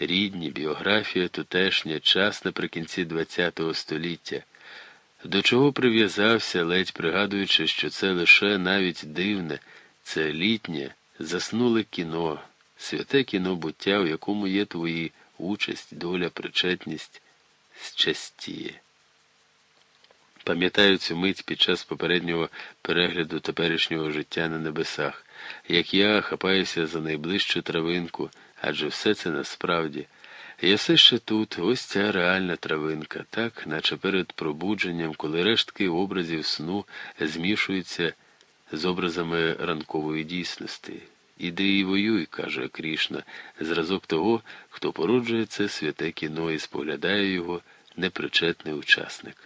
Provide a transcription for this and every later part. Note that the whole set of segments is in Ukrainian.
рідні, біографія тутешня, час наприкінці ХХ століття. До чого прив'язався, ледь пригадуючи, що це лише навіть дивне, це літнє, заснуле кіно, святе кіно буття, в якому є твої участь, доля, причетність, щастіє. Пам'ятаю цю мить під час попереднього перегляду теперішнього життя на небесах, як я хапаюся за найближчу травинку, адже все це насправді. Все ще тут, ось ця реальна травинка, так, наче перед пробудженням, коли рештки образів сну змішуються з образами ранкової дійсності. Іди і воюй, каже Крішна, зразок того, хто породжує це святе кіно і споглядає його непричетний учасник.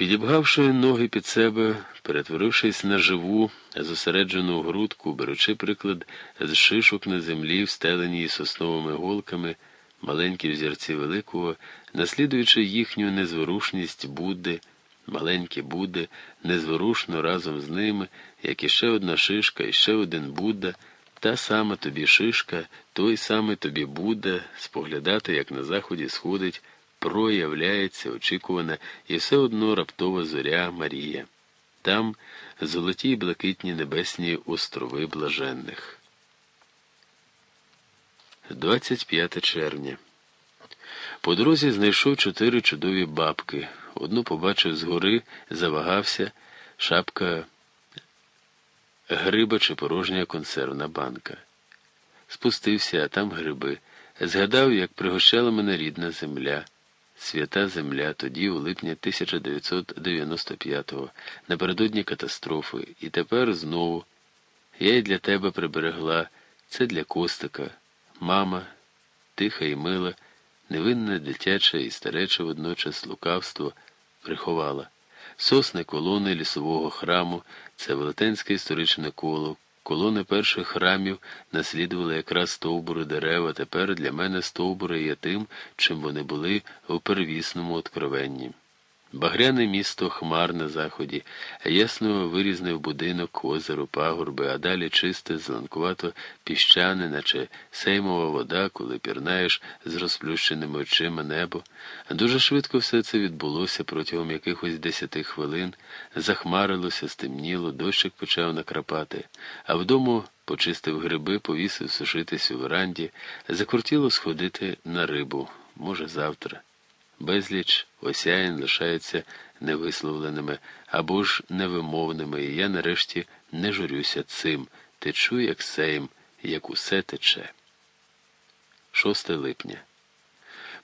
Підібгавши ноги під себе, перетворившись на живу, зосереджену грудку, беручи приклад з шишок на землі, встеленій сосновими голками, маленькі взірці великого, наслідуючи їхню незворушність Будди, маленькі Будди, незворушно разом з ними, як іще одна шишка, і ще один Будда, та сама тобі шишка, той самий тобі Будда, споглядати, як на заході сходить проявляється очікувана і все одно раптова зоря Марія. Там золоті й блакитні небесні острови блаженних. 25 червня. По дорозі знайшов чотири чудові бабки. Одну побачив згори, завагався, шапка гриба чи порожня консервна банка. Спустився, а там гриби. Згадав, як пригощала мене рідна земля. Свята Земля тоді, у липні 1995-го, напередодні катастрофи, і тепер знову я й для тебе приберегла, це для Костика, мама, тиха і мила, невинне дитяче і старече водночас лукавство приховала. Сосни колони лісового храму, це велетенське історичне коло. Колони перших храмів наслідували якраз стовбури дерева, тепер для мене стовбури є тим, чим вони були у первісному откровенні. Багряне місто хмар на заході, ясно вирізнив будинок, озеро, пагорби, а далі чисте, зеленкувато піщане, наче сеймова вода, коли пірнаєш з розплющеними очима небо. Дуже швидко все це відбулося протягом якихось десяти хвилин, захмарилося, стемніло, дощик почав накрапати, а вдома почистив гриби, повісив сушитись у веранді, закортіло сходити на рибу, може, завтра безліч осяєн лишаються невисловленими або ж невимовними, і я нарешті не журюся цим, течу, як сейм, як усе тече. 6 липня.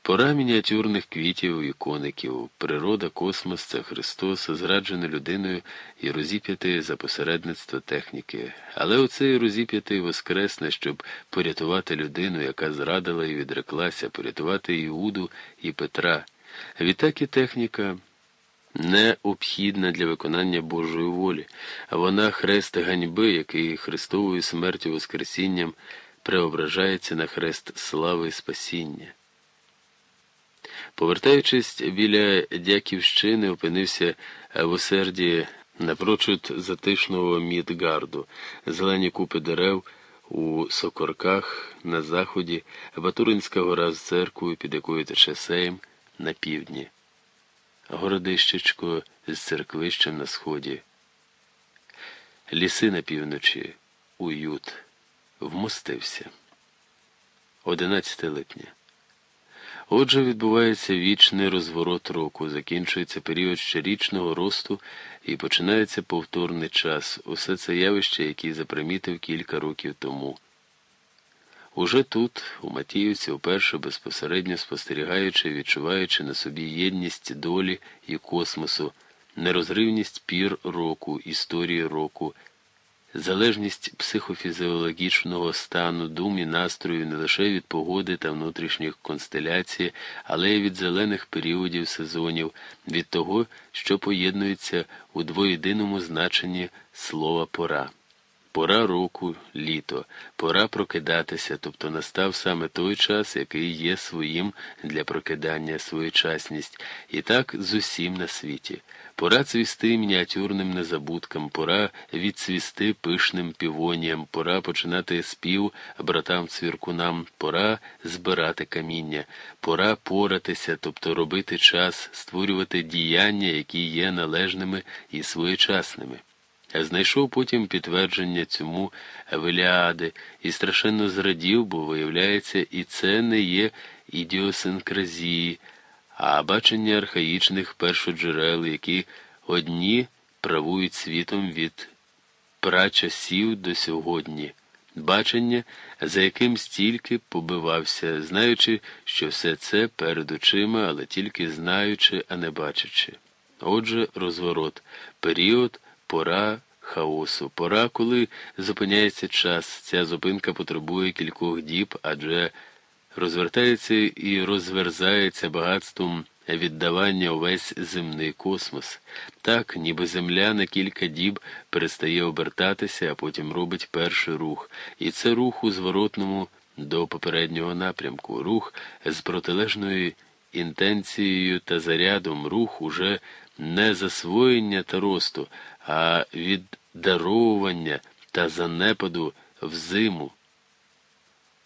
Пора мініатюрних квітів і коників, природа, космос це Христос, зраджений людиною і розіп'ятий за посередництво техніки. Але оцей розіп'ятий воскресне, щоб порятувати людину, яка зрадила і відреклася, порятувати Іуду і Петра. Відтак і техніка необхідна для виконання Божої волі, вона хрест ганьби, який Христовою смертю Воскресінням преображається на хрест слави і спасіння. Повертаючись біля Дяківщини, опинився в осерді напрочуд затишного Мідгарду, зелені купи дерев у сокорках на заході, Батуринська гора з церквою, під якою тече сейм на півдні, городищечко з церквищем на сході, ліси на півночі, уют, вмостився. 11 липня. Отже, відбувається вічний розворот року, закінчується період щорічного росту і починається повторний час, усе це явище, яке запримітив кілька років тому. Уже тут, у Матіївці, вперше безпосередньо спостерігаючи відчуваючи на собі єдність долі і космосу, нерозривність пір року, історії року. Залежність психофізіологічного стану, дум і настрою не лише від погоди та внутрішніх констеляцій, але й від зелених періодів сезонів, від того, що поєднується у двоєдиному значенні слова пора. Пора року, літо, пора прокидатися, тобто настав саме той час, який є своїм для прокидання своєчасність, і так з усім на світі. Пора цвісти мініатюрним незабудкам, пора відцвісти пишним півоніям, пора починати спів братам цвіркунам, пора збирати каміння, пора поратися, тобто робити час, створювати діяння, які є належними і своєчасними. Знайшов потім підтвердження цьому Евеліади і страшенно зрадів, бо, виявляється, і це не є ідіосинкразії, а бачення архаїчних першоджерел, які одні правують світом від прачасів до сьогодні, бачення, за яким стільки побивався, знаючи, що все це перед очима, але тільки знаючи, а не бачачи. Отже, розворот, період, пора хаосу, пора, коли зупиняється час. Ця зупинка потребує кількох діб, адже розвертається і розверзається багатством віддавання увесь земний космос. Так, ніби земля на кілька діб перестає обертатися, а потім робить перший рух. І це рух у зворотному до попереднього напрямку, рух з протилежною інтенцією та зарядом, рух уже не засвоєння та росту, а віддаровування та занепаду в зиму.